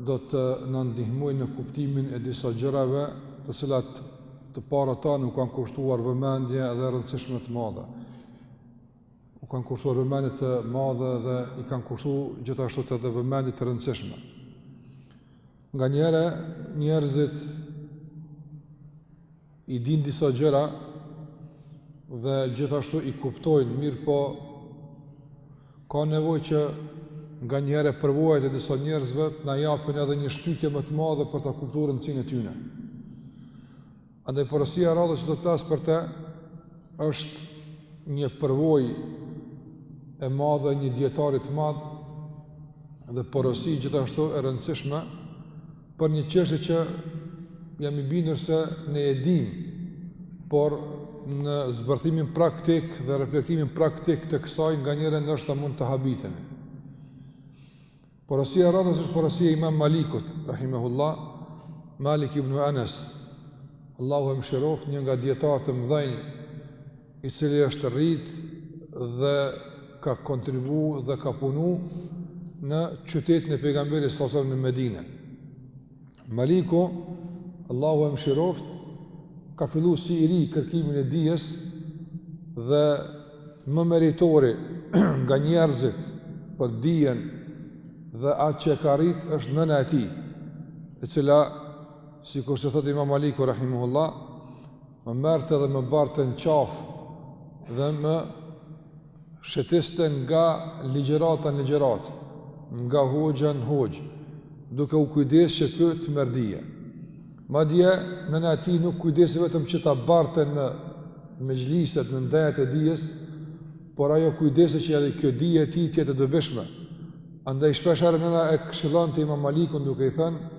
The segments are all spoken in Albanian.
do të na ndihmojë në kuptimin e disa gjërave, të cilat të parët tanë u kanë kushtuar vëmendje dhe rëndësishme të madhe. U kanë kushtuar vëmendje të madhe dhe i kanë kushtu gjithashtu edhe vëmendje të rëndësishme. Nganjëherë, njerëzit i dinë disa gjëra dhe gjithashtu i kuptojnë mirëpo ka nevojë që nganjëherë përvojat e disa njerëzve të na japin edhe një shtytje më të madhe për ta kuptu rëndësinë e tyne. Andaj porosia e radhës që do të flas për te është një përvojë e madhe e një dijetari të madh dhe porosi gjithashtu e rëndësishme për një çështje që jam i bindur se ne e dimë, por në zbërthimin praktik dhe reflektimin praktik të kësaj nganjëherë ndoshta mund të habitemi. Porosia e radhës është porosia e imam Malikut, rahimehullah, Malik ibn Anas, Allahu e mëshiroft një nga dijetarët e mdhenj, i cili është rrit dhe ka kontribu dhe ka punu në qytetin e pejgamberit sallallahu alejhi ue selem në Medine. Maliku, Allahu e mshiroft, ka fillu si i ri kërkimin e dijes dhe më meritori nga njerëzit për dijen dhe atë që e ka arrit është nëna e tij, e cila, sikurse thotë imam Maliku, Rahimuhullah, Më merrte dhe më barte në qafë dhe më shetiste nga ligjërata në ligjëratë, nga hoxha në hoxhë, duke u kujdes që ky të merr dije. Madje, nëna e tij nuk u kujdes vetëm që ta barte në mexhliset, në ndejat e dijes, por ajo u kujdes që edhe kjo dije e tij të jetë e dobishme. Andaj shpeshherë nëna e këshillonte imam Malikun duke i thënë,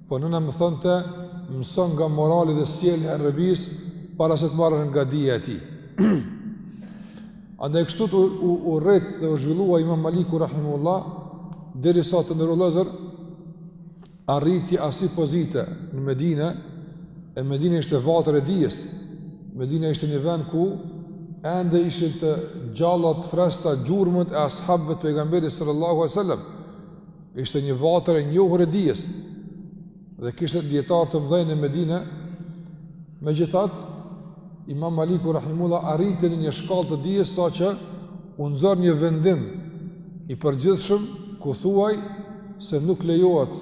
Po nëna më thonte mëso nga morali dhe sjellja e Rebias para se të marrësh nga dija e tij. Andaj kështu u, u rrit dhe u zhvillua imam Maliku Rahimullah, derisa, të nderuar vllezër, arriti asi pozite në Medine, e Medina ishte vatër e dijes, Medina ishte një vend ku ende ishin të gjalla, të freskta gjurmët e ashabëve të pejgamberit sallallahu a sallam, Ishte një vatër e njohur e dijes dhe kishte dijetarë të mëdhenj në Medinë. Megjithatë, Imam Maliku rahimullah arriti në një shkallë të dijes saqë u nxor një vendim i përgjithshëm ku thuhej se nuk lejohet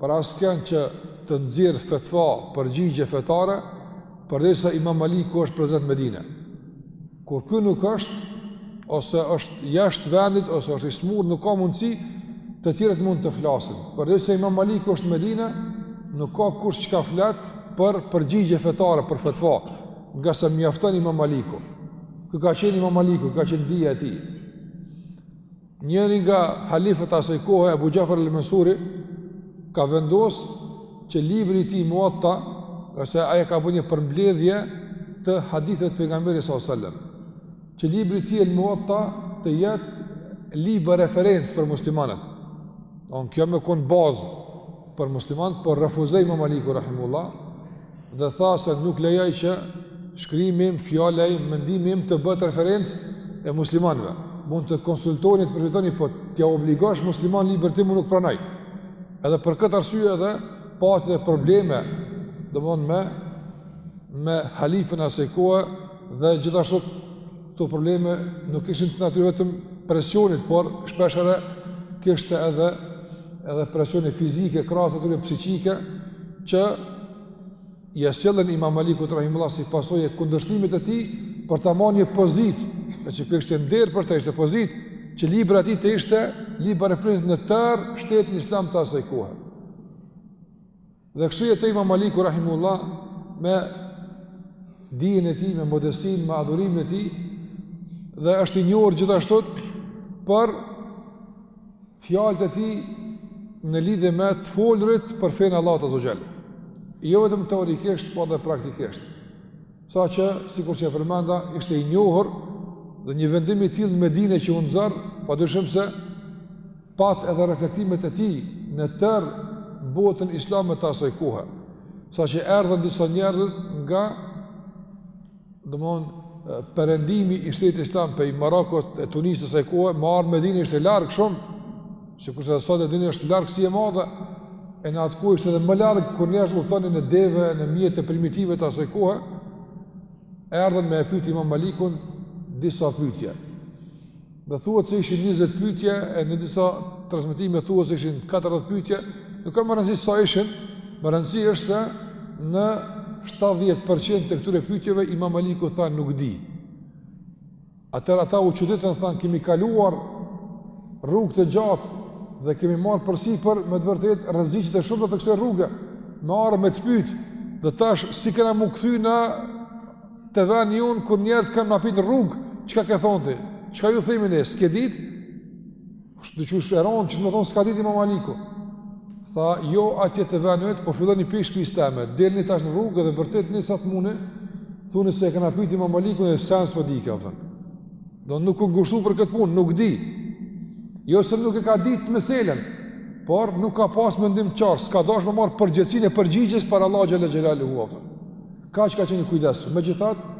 për askënd që të nxjerr fetva përgjigje fetare përderisa Imam Maliku është prezent në Medinë. Kur ky nuk është ose është jashtë vendit ose është i smur, nuk ka mundësi të tjerët mund të flasin. Përderisa Imam Maliku është në Medinë, nuk ka kush çka flet për përgjigje fetare për fetva, ngase mjafton Imam Maliku. Ky ka qenë Imam Maliku, ka qenë dija e tij. Njëri nga halifët e asaj kohe, Abu Xhafar el-Mensuri, ka vendosë që libri i tij Muatta, se ai e ka bo një përmbledhje të haditheve të Pejgamberit s.a.s. që libri i tij el Muatta të jetë libër referencë për muslimanët. Domethonë kjo me konë bazë për muslimanët, por refuzoi Imam Maliku, rahimullah, dhe tha se nuk lejoj që shkrimi im, fjala im, mendimi im të bëhet referencë e muslimanëve. Mund të konsultoni të përfitoni, po t'ia obligosh muslimanëve librin tim unë nuk pranoj. Edhe për këtë arsye edhe pati dhe probleme, domethonë me me halifën e asaj kohe, Dhe gjithashtu këto probleme nuk ishin të natyrës vetëm presionit, por shpeshherë kishte edhe edhe presione fizike krahas atyre psiqike që ia sollën Imam Malikut rahimullah si pasojë e kundërshtimit të tij për ta marrë një pozitë, e që kjo ishte nder për të ishte pozitë, që libra e tij të ishte libra referencë në tërë shtetin islam të asaj kohë. Dhe kështu jetoi Imam Maliku rahimullah me dijen e tij, me modestinë, me adhurimin e tij dhe është i njohur gjithashtu për fjalët e tij në lidhje me të folurit për fenë e Allahut azze ve xhel. Jo vetëm teorikisht, por edhe praktikisht. Saqë, sikur që e përmenda, ishte i njohur dhe një vendim i tillë në Medine që u nxor, pa dyshim se pat edhe reflektimet e tij në tërë botën islame të asaj kohe, saqë erdhën disa njerëz nga domethonë perëndimi i shtetit islam prej Marokut e Tunisë së asaj kohe, me ardh në Medinë ishte larg shumë, sikurse sot e dini është largësi e madhe, e në atë kohë ishte edhe më larg kur njerëzit udhtonin me deve me mjete primitive të asaj kohe, erdhën me e pyet Imam Malikun disa pyetje. Dhe thuhet se ishin 20 pyetje, e në disa transmetime thuhet se ishin 40 pyetje, nuk ka me rëndësi sa ishin, me rëndësi është se në 70% të këtyre pyetjeve Imam Maliku tha nuk di. Atëherë ata u çuditën thanë kemi kaluar rrugë të gjatë dhe kemi marrë përsipër me të vërtetë rreziqet e shumta të kësoj rruge, me ardh me të pytë dhe tash si kena m'u kthy në te veni jon kur njerëz kanë ma pin rrug, çka ke thon ti? Çka ju themi ne? S'ke dit? Është diçka që rron, ç'më thon s'ka dit Imam Maliku. Tha, jo atje te veni jot, po filloni prej shpisë teme. Delni tash në rrugë dhe bërtitni sa të muni. Thuni se e kam pyet Imam Malikun dhe tha s'po di, ka thon. Do nuk u ngushtu për këtë punë, nuk di. Jo se nuk e ka ditë meselen, por nuk ka pas mendim të qartë, s'ka dasht me marr përgjegjësinë e përgjigjes para Allahut xhel-le xhelaluhu. Kaq ka qenë i kujdesshëm. Megjithatë,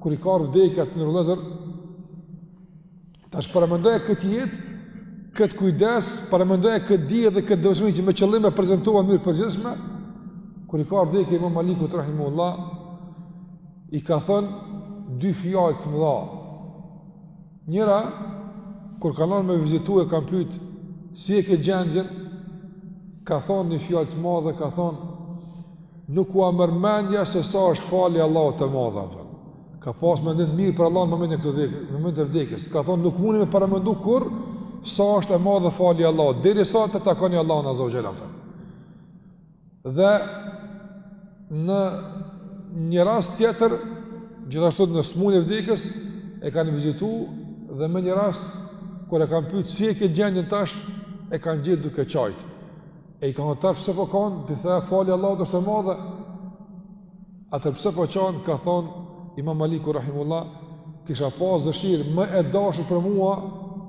kur i ka ardh vdekja, të nderum vllezër, tash paramendoje këtë jetë, këtë kujdes, paramendoje këtë dije dhe këtë devotshmëri që me qëllim e prezentova n'mënyrë t'përgjithshme, kur i ka ardh vdekja Imam Malikut rahimehullah, i ka thënë dy fjalë të mëdha. Njëra, kur kanë ardh me vizitu e kanë pyt, si e ke gjendjen, ka thonë një fjalë të madhe, ka thonë, nuk ua merr mendja se sa është falja e Allahut e madhe, apo ka pas mendim t'mirë për Allahun në momentet e vdekjes, në momentin e vdekjes, ka thonë, nuk muni me paramendu kurrë, sa është e madhe falja e Allahut, derisa ta takoni Allahun azze ue xhel, të. Dhe në një rast tjetër, gjithashtu në smunjen e vdekjes, e kanë vizitu dhe me një rast, kur e kanë pytë si e ke gjendjen tash, e kanë gjetë duke qajtë. E i kanë atëherë pse po kan, ti the falja e Allahut është e madhe, Atëherë pse po qan ka thon Imam Maliku rahimehullah, kisha pas dëshirë më e dashur për mua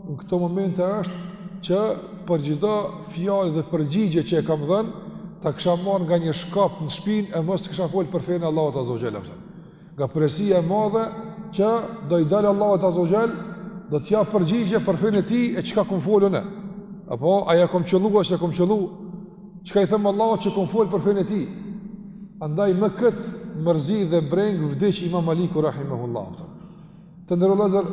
në këto momente është që për çdo fjalë dhe përgjigje që e kam dhënë, ta kisha marr nga një shkop në shpinë e mos të kisha fol për fenë e Allahut azze ue xhel. Nga përgjegjësia e madhe që do i dal Allahut azze ue xhel, do të jap përgjigje për fenë e tij e çka kom fol unë. Apo a ja kom qëllu a s'e kom qëllu Çka i them Allahut që kom folë për fenë e tij? Andaj me këtë mërzi dhe brengë vdiq Imam Maliku Rahimehullah. Të nderum vllezër,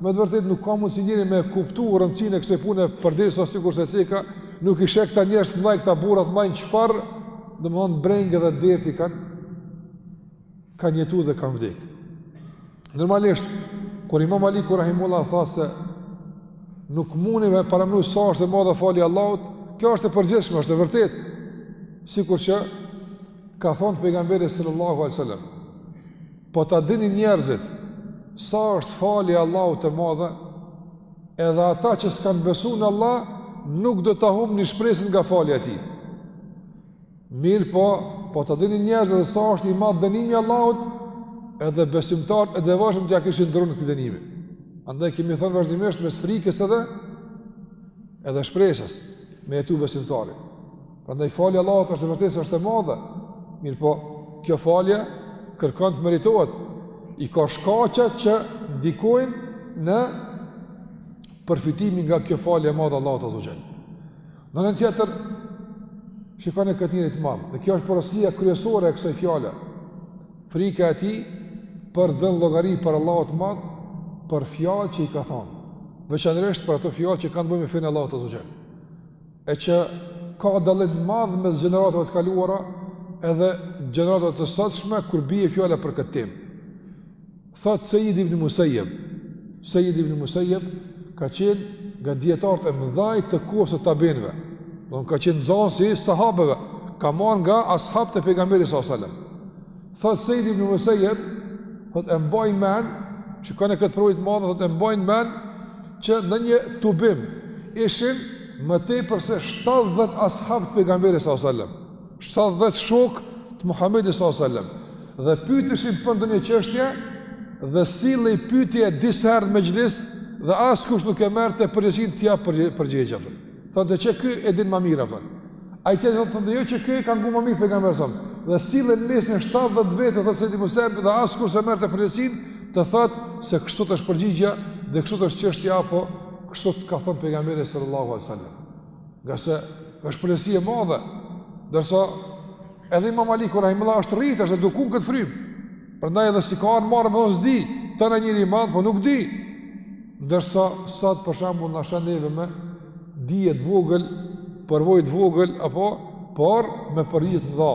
me të vërtetë nuk ka mundsi njeri me kuptu rëndësinë e kësoj pune përderisa sikurse ceka, nuk i sheh këta njerëz t'mdhaj, këta burra t'mdhaj, në çfarë domethonë brenge dhe derti kanë kanë jetu dhe kanë vdek. Normalisht, kur Imam Maliku rahimehullah tha se nuk muni me paramenu sa është e madhe falja e Allahut, kjo është e përgjithshme, është e vërtetë, sikur që ka thonë pejgamberi sallallahu alejhi ue selam, po ta dinin njerëzit, sa është falja e Allahut e madhe, edhe ata që s'kanë besu në Allah, nuk do ta humnin shpresën nga falja e tij. Mirëpo, po ta dinin njerëzit se sa është i madh dënimi i Allahut, edhe besimtarët e devotshëm do t'ia kishin dro këtë dënim. Andaj kemi thënë vazhdimisht mes frikës edhe edhe shpresës me jetu besimtari. Prandaj falja e Allahut është vërtet është e madhe. Mirëpo, kjo falje kërkon të meritohet. I ka shkaqe që ndikojnë në përfitimin nga kjo falje e madhe e Allahut azze ve xhel. Në anën tjetër, shikojeni këtë njeri të madh, dhe kjo është porosia kryesore e kësaj fjale, frika e tij për dhënë llogari para Allahut të madh, për fjalë që i ka thonë, veçanërisht për ato fjalë që kanë të bëjnë me fenë e Allahut azze ve xhel, e që ka dallim të madh mes gjeneratave të kaluara, edhe gjeneratave të sotshme, kur bije fjala për këtë temë. Thotë Sejid ibn Musejjeb, Sejid ibn Musejjeb ka qenë nga dijetarët e mëdhaj të kohës së tabiinëve, domethënë ka qenë nxënës i sahabëve, ka marrë nga ashabët e pejgamberit s.a.s. Thotë Sejid ibn Musejjeb, thotë e mbaj men, shikone këtë burrë të madh, thotë e mbaj men, që në një tubim ishin më tepër se 70 ashabë të pejgamberit s.a.s. 70 shokë të Muhamedit sallallahu alaihi wasallam dhe pyeteshin për ndonjë çështje dhe sillej pyetja disa herë në mexhlis dhe askush nuk e merrte përgjegjësinë të jap përgjigje apo. Thotë që ky e din më mirë apo. Ai tjetër thotë thotë jo që ky e ka ndëgju më mirë pejgamberin sa. Dhe sillej në mesin 70 vetë thotë se ti mos e bëj dhe askush s'e merrte përgjegjësinë të thotë se kështu është përgjigja dhe kështu është çështja apo kështu ka thënë pejgamberi sallallahu alaihi wasallam. Ngase është përgjegjësi e madhe, ndërsa edhe imam Maliku rahimehullah është rritë, është eduku në këtë frymë, prandaj edhe s'i ka ardhë marre me thonë s'di, tanë ai njeri i madh, po nuk di, ndërsa sot për shembull na sheh neve me dije të vogël, përvojë të vogël, apo, por me përgjigje të mëdha,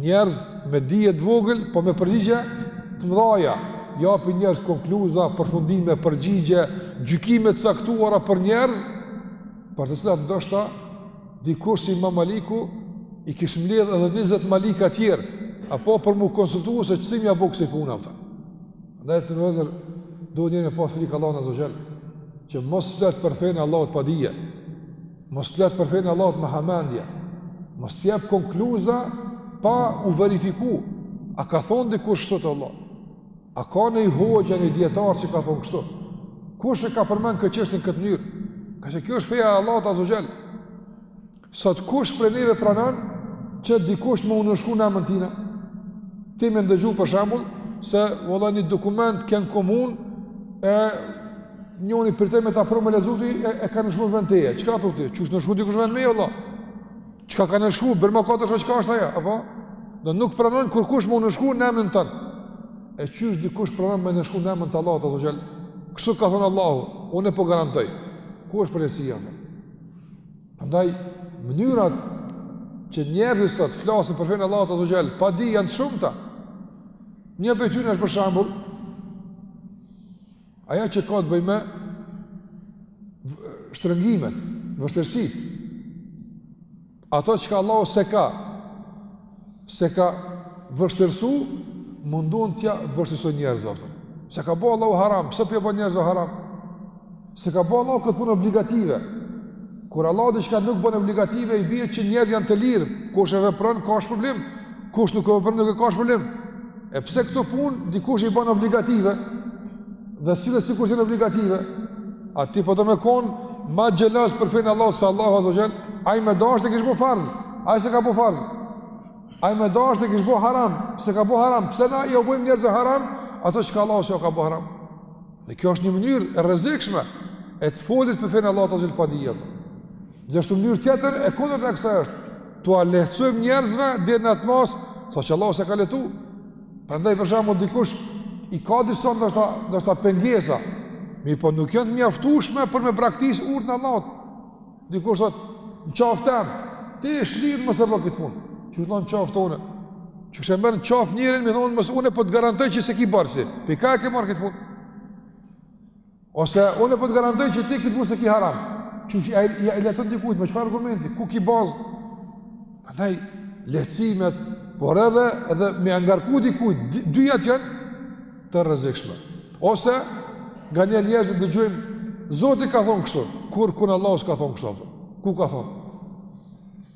Njerëz me dije të vogël, po me përgjigje të mëdha. Japin njerëz konkluza, përfundime, përgjigje, gjykime të caktuara për njerëz, për të cilat ndoshta dikush si Imam Maliku i kish mbledh edhe 20 malika të tjerë, apo për mu konsultuar se qysh me ia bo kësaj pune apo. Andaj vëllezër duhet njeriu me pas frikë Allahun azze ve xhel, që mos të flet për fenë e Allahut pa dije. Mos të flet për fenë e Allahut me hamendje. Mos të jap konkluza pa u verifiku. A ka thonë dikush kështu, o vëlla? A ka nëni hoxhë a nëni dijetar që ka thonë kështu? Kush e ka përmen këtë çështje në këtë mënyrë? Ngaqë kjo është feja e Allahut azze ve xhel. Sot kush prej neve pranan që dikush me u nënshkru në emën tënin? Ti me ndëgju për shembull se vëlla një dokument ke në komunë e Njoni për te me ta promë e lezuti e, e ka nënshkru në vend teje. Çka thu ti? Qysh nënshkru dikush n'vend tem, vlla? Çka ka nënshkru? Bjerma ta shoh çka është ajo, apo? Ne nuk pranojmë kurkush me nënshkru në emën tonë. E qysh dikush pranon me nënshkru në emën të Allahut azze ve xhel? Kështu ka thonë Allahu, unë po garantoj. Ku është përresia, vlla? Prandaj, mënyrat që njerëzit sot flasin për fenë e Allahut azze ve xhel pa dije janë të shumta. Një prej tyne është për shembull, Ajo që ka të bëjë me shtrëngimet, vështirësitë. Ato çka Allahu s'e ka, s'e ka vështirësu, mundohen t'ja vështirësojnë njerëzve. S'e ka bo Allahu haram, pse po ja bon njerëzve haram? S'e ka bo Allahu këtë punë obligative, Kur Allahu diçka nuk bën obligative, i bie që njerëzit janë të lirë, kush e vepron ka shpërblim, kush nuk e vepron nuk ka shpërblim. E pse këto punë dikush i bën obligative? Dhe sillet sikur janë obligative? A ti po do me kon ma xheloz për fenë e Allahut se Allahu azze ve xhel, ai me dashtë e kish bo farz, ai s'e ka bo farz. Ai me dashtë e kish bo haram, s'e ka bo haram. Pse na ju bojmë njerëzve haram ato çka Allahu s'e ka bo haram? Dhe kjo është një mënyrë e rrezikshme e të folit për fenë e Allahut azze ve xhel pa dije. Gjithashtu mënyrë tjetër e kundërta e kësaj është, t'ua lehtësojmë njerëzve deri në atë masë, sa që Allahu s'e ka lehtu. Prandaj për shembull, dikush i ka disa ndoshta, ndoshta pengesa, mirëpo nuk janë të mjaftushme për me braktisë urdhnin e Allahut. Dikush thot, në qafë tem, ti je i lirë mos e bo këtë punë. Që thonë në qafë tone? Qysh e merr në qafë njerin, me i thonë mos unë po të garantoj që s'e ki farz ti. Pi kah e ke marrë këtë punë? Ose unë po të garantoj që ti këtë punë s'e ki haram. Qysh ti, ia lehton dikujt, me çfarë argumenti, ku ki bazë? Prandaj, lehtësimet, por edhe, edhe me ngarku dikujt, dyjat janë, të rrezikshme. Ose nganjëherë njerëzit i dëgjojmë, Zoti ka thonë kështu, kurkun Allahu s'ka thonë kështu. Ku ka thonë?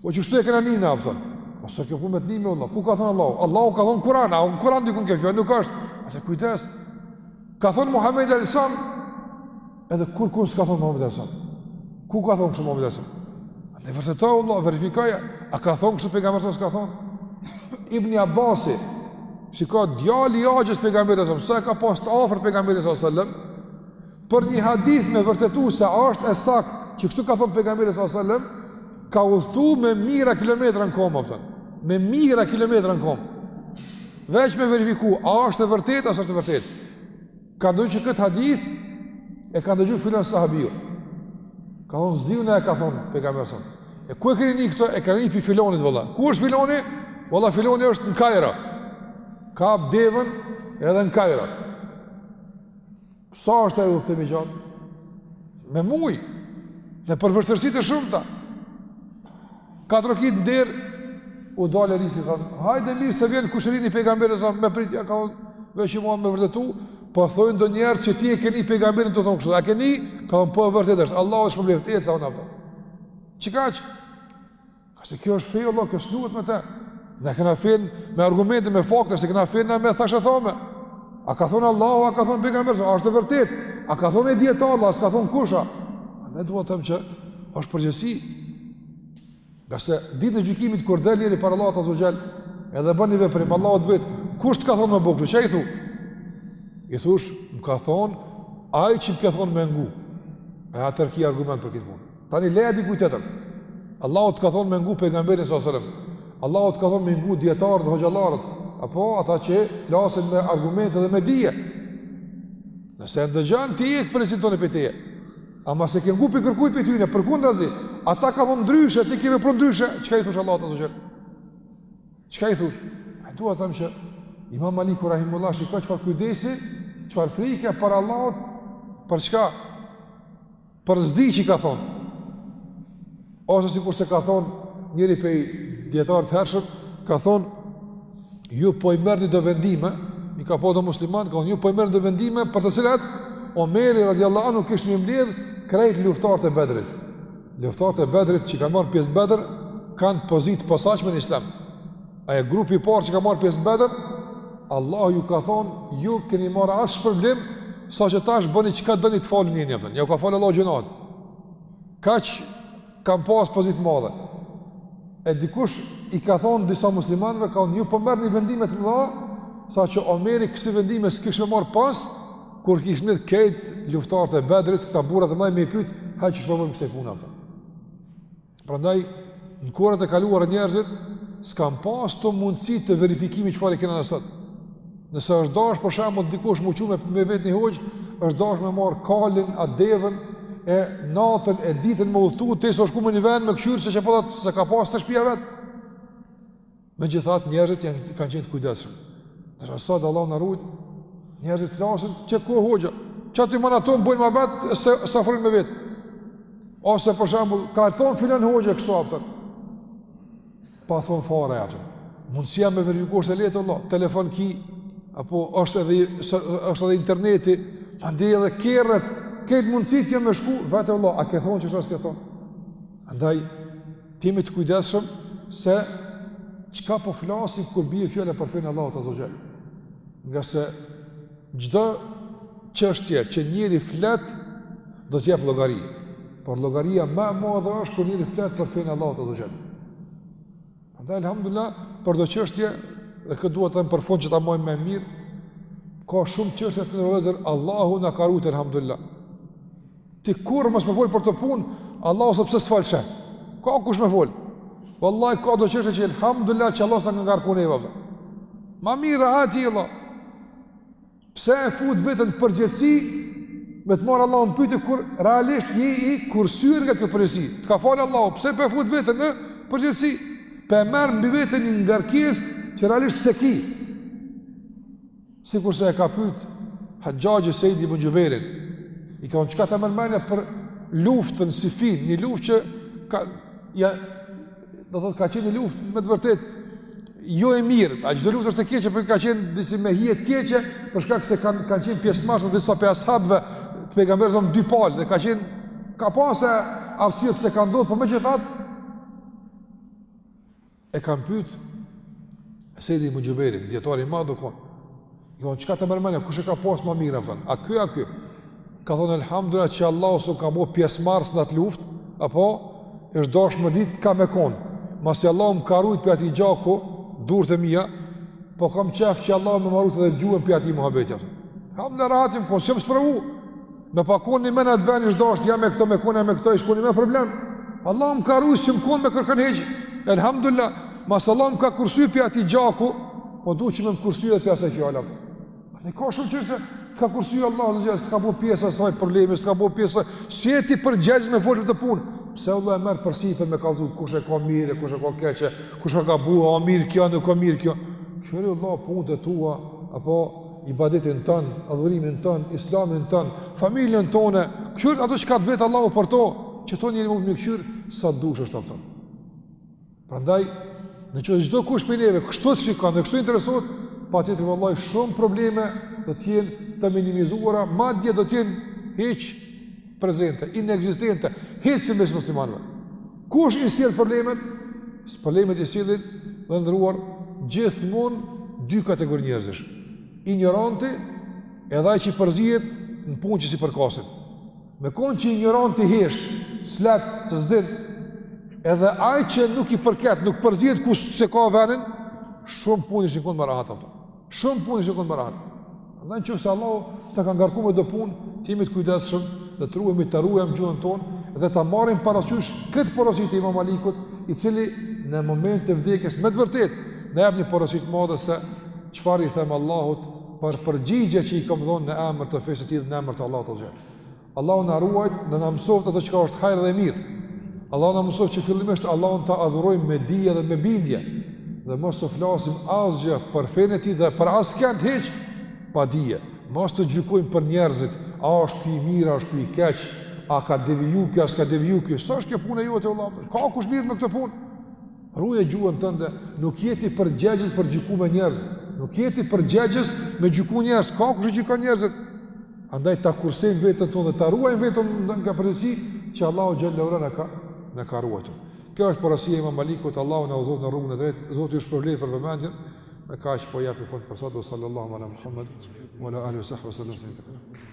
Po qështu e kena ni na, a kupton? Ose kjo punë me, vlla, ku ka thonë Allahu? Allahu ka thonë Kur'an, a në Kur'an dikun kjo fjalë, nuk është. Atëherë kujdes. Ka thonë Muhamedi alejhi selam, Edhe kurkun s'ka thonë Muhammedi alejhi selam. Ku ka thonë kështu Muhammedi alejhi selam? Vërteto, vlla, verifikoje, a ka thonë kështu pejgamberi a s'ka thonë? Ibni Abasi, shiko djali i axhës pejgamberit alejhi selam, sa e ka pas të afërt pejgamberin alejhi selam, për një hadith me vërtetu se a është e saktë, që kështu ka thonë pejgamberi alejhi selam, ka udhtu me mija kilometra në komë, a kupton, me mija kilometra në komë. Veç me verifiku, a është e vërtetë, a s'është e vërtetë. Ka ndëgju që këtë hadith e ka ndëgju filan sahabiu. Ka thonë, s'di unë, e ka thonë pejgamberi. E ku e ke ni këto, e kam ni pej filonit, valla. Ku është filoni? Valla, filoni është në Kajro. Ka kap devën edhe në Kajro. Sa është udhëtimi gjatë? Me muj. Nëpër vështirësi të shumta. Ka trokit n'derë, u dal e riti thon, hajde mirë se vjen kushërini pejgamberit sa me prit ja ka veç i mua me vërtetu, po thojnë do njerëz që ti e ke ni pejgamberin tu thon kështu. A e ke ni? Ka thon po vërtet është. Allahu është problem, eca ona po. Qikaq? Ka se kjo është fe Allah, kjo s'luhet me të. Na kena fen me argumente, me fakte, s'e kena fen me thashethana. A ka thonë Allahu, a ka thonë pejgamberi, a është e vërtet, a ka thonë dijetari, a s'ka thonë kusha. A ne dua të them që është përgjegjësi. Ngase ditën e gjykimit, kur del njeri par Allahut azze ve xhel, edhe ban një veprim, Allahu të vet, kush të ka thonë me bo kështu, qa i thu? I thush, më ka thonë, ai që më ke thonë me ngu. E atëherë ki argument për këtë punë. Tani leja dikujt tjetër. Allahu të ka thonë me ngu pejgamberin sallallahu alajhi wasallam. Allahu të ka thonë me ngu dijetarët, hoxhallarët, apo ata që flasin me argumente dhe me dije. Nëse e ndëgjon ti, hek përgjegjësinë pej teje. Ama s'e ke ngu pej kërkuj pej tyne, përkundrazi, ata kan thonë ndryshe, ti ke vepru ndryshe, çka i thush Allahut azze ve xhel? Çka i thush? A dua të them që Imam Maliku rahimehullah shikoj çfarë kujdesi, çfarë frike, pej Allahut, për çka? Për s'di që i ka thonë, ose sikurse ka thonë njëri pej dijetarët hershëm, ka thonë, ju po i merrni do vendime, i ka pa do musliman, ka thonë, ju po i merrni do vendime, për të cilat, Omeri radiallahu anhu kishte mi mledh, krejt luftarët e bedrit. Luftarët e bedrit që kan marrë pjesë n'Bedër, kanë pozitë posaçme në islam. A e grupi i parë që ka marrë pjesë në Bedër, Allahu ju ka thonë, ju keni marrë asi shpërblim, saqë tash bëni çka doni, të falun jeni, a kupton. Ja u ka falë Allahu gjynahet. Kaq kan pasë pozitë t'madhe. E dikush i ka thonë disa muslimanëve, ka thonë, ju po merrni vendime të mëdha, saqë Omeri kësi vendime s'kish me marrë pas, kur kish mi mledh krejt luftarët e Bedrit, këta burrat e mdhaj me i pyt, he çka po bojmë kësaj pune, a kupton. Prandaj në kohërat e kaluara njerëzit s'kan pas këto mundësi të verifikimit çfarë i kena na sot. Nëse është dash për shembull dikush m'u çu me vet një hoxhë, është dash me marrë kalin, a devën, e natën, e ditën me udhëtu, teksa u shku më një vend me këqyrë, se çka po thotë, s'e ka pas te shpia vet. Megjithatë njerëzit janë kanë qenë të kujdesshëm. Sot Allah na ruaj, njerëzit flasin çka tha hoxha. Çka ti më naton bën më vet se sa fol me vet. Ose për shembull, ka thonë filan hoxha kështu apo. Pa thonë fare atë. Mundësia me verifiku sa lehtë vëlla, telefon ki, apo është edhe, është edhe interneti, po edhe tjerat, ke mundësi ti me shku, vete vëlla, a ke thonë kështu a s'ke thonë? Andaj, T'imi të kujdesshëm se çka po flasim kur bie fjala për fenë e Allahut azze ue xhel. Ngase çdo çështje që njeri flet do të jap llogari. Por llogaria më e madhe është kur njeri flet për fenë e Allahut azze ue xhel. Prandaj alhamdulillah për çdo çështje dhe këtë duhet të them për fund që ta mbajmë në men mirë. Ka shumë çështje të nderum vëllezër Allahu na ka rujt alhamdulillah. Ti kurrë mos me folë për ato punë, Allahu s'të vet pse s'folshe. Ka kush me folë. Vallahi, ka do çështje që elhamdulilah që Allah s'na ka ngarku neve vëlla. Ma mirë, a ti, vëlla. Pse e fut veten në përgjegjësi, me të marrë Allahu në pytje, kur realisht je i kursyer nga kjo përgjegjësi. Të ka falë Allah, pse p'e fut veten në përgjegjësi. P'e merr mbi vete një ngarkesë që realisht s'e ki. Sikurse e ka pyet Haxhaxhi Seid ibn Xhubejrin, i ka thonë çka ta merr menja për luftën Sifin, një luftë që ka, do thotë ka qenë një luftë me të vërtet jo e mirë, a çdo luftë është e keqe, por ka qenë disi me hije të keqe, për shkak se kanë kanë qenë pjesëmarrës disa prej as'habëve të pejgamberit në dy palë dhe ka qenë ka pasë arsye pse ka ndodh, por megjithatë E kanë pyet, Seid ibn Xhubejri dijetar i madh u konë. I kanë thonë, çka ta merr menja, kush e ka pas ma mirë, apo? A kjo, a kjo? Ka thonë, elhamdulilah, që Allahu s'um ka bo pjesëmarrës në atë luft, apo, është dashtë me ditë kah me konë. Masi Allahu m'i ka rujt pi atij gjaku durt e mija, po kam qef që Allahu me ma rujt edhe gjuhën pi atij muhabeti. Elhamdulilah, rahat jam, konë, që më së Me pas konë njëmend n'atë ven, ishte dashtë, ja me këto, me konë, ja me këto, ish konë njëmend problem. Allah më ka rujt që me konë me kërkën hiç. Elhamdulilah, masi Allah më ka kursy pi atij gjaku, po du që me më kursy edhe pi asaj fjale. Ka shumë çështje, të ka kursy Allah, s'të ka bo pjesë asaj problemi, s'të ka bo pjesë asaj, s'je ti përgjegjës me folë n'atë punë. Pse vëlla e merr përsipër me kallzu, kush e ka mirë, kush e ka keq, kush e ka gabu, ka mirë kjo, nuk ka mirë kjo. Kqyri vëlla punët e tua, apo ibadetin tan, adhurimin tan, islamin tan, familjen tane, kqyri ato që ka t'vet Allahu për to, që do njeri me kqyr sa dush është, apo. Prandaj, në qoftë se çdokush pi neve kështu shikon dhe kështu interesohet, patjetër vallahi shumë probleme do të jenë të minimizuara, madje do të jenë hiç prezente, inekzistente, hiç si mes muslimanëve. Kush i sjell problemet? Problemet i sjellin të nderuar gjithmonë dy kategori njerëzish. Injoranti edhe ai që përzihet në punë që s'i përkasin. Me konë që injoranti hesht, s'flet, se s'din, edhe ai që nuk i përket, nuk përzihet ku s'e ka venin, shumë punë ishin konë më rahat ato. Shumë punë ishin konë më rahat. Andaj në qoftë se Allahu s'të ka ngarku me do punë, të jemi të kujdesshëm dhe të ruhemi, ta rujmë gjuhën tonë dhe ta marrim parasysh këtë porosi të imam Malikut, i cili në moment të vdekjes me të vërtetë, na jep një porosi të madhe se çfarë i them Allahut për përgjigje që i kom dhonë në emër të fesë të tij dhe në emër të Allahut azze ve xhel. Allahu na ruajtë dhe na mësoftë ato çka është hajër dhe e mirë. Allahu na mësoftë që fillimisht Allahun ta adhurojmë me dije dhe me bindje dhe mos të flasim asgjë për fenë e tij dhe për askënd hiç pa dije. Mos të gjykojmë për njerëzit, a është ky i mirë, a është ky i keq, a ka deviju ky, a s'ka deviju ky. S'është kjo punë e jote o vlla. Ka kush merret me këtë punë. Ruje gjuhën tënde, nuk je ti përgjegjës për gjyku me njerëz, nuk je ti përgjegjës me gjyku njerëz, ka kush i gjykon njerëzit, andaj ta kursejmë veten tonë dhe ta ruajmë veten nga përgjegjësi, që Allahu xhele ve ala na ka, na ka ruajtur. Kjo është porosia e imam Malikut, Allahu na udhëzoftë në rrugën e drejtë, Zoti ju shpërbleftë për vëmendjen, me kaq po i japim fund për sot, sallallahu ala Muhammed, wa ala alihi wa sahbihi sallam sallam sallam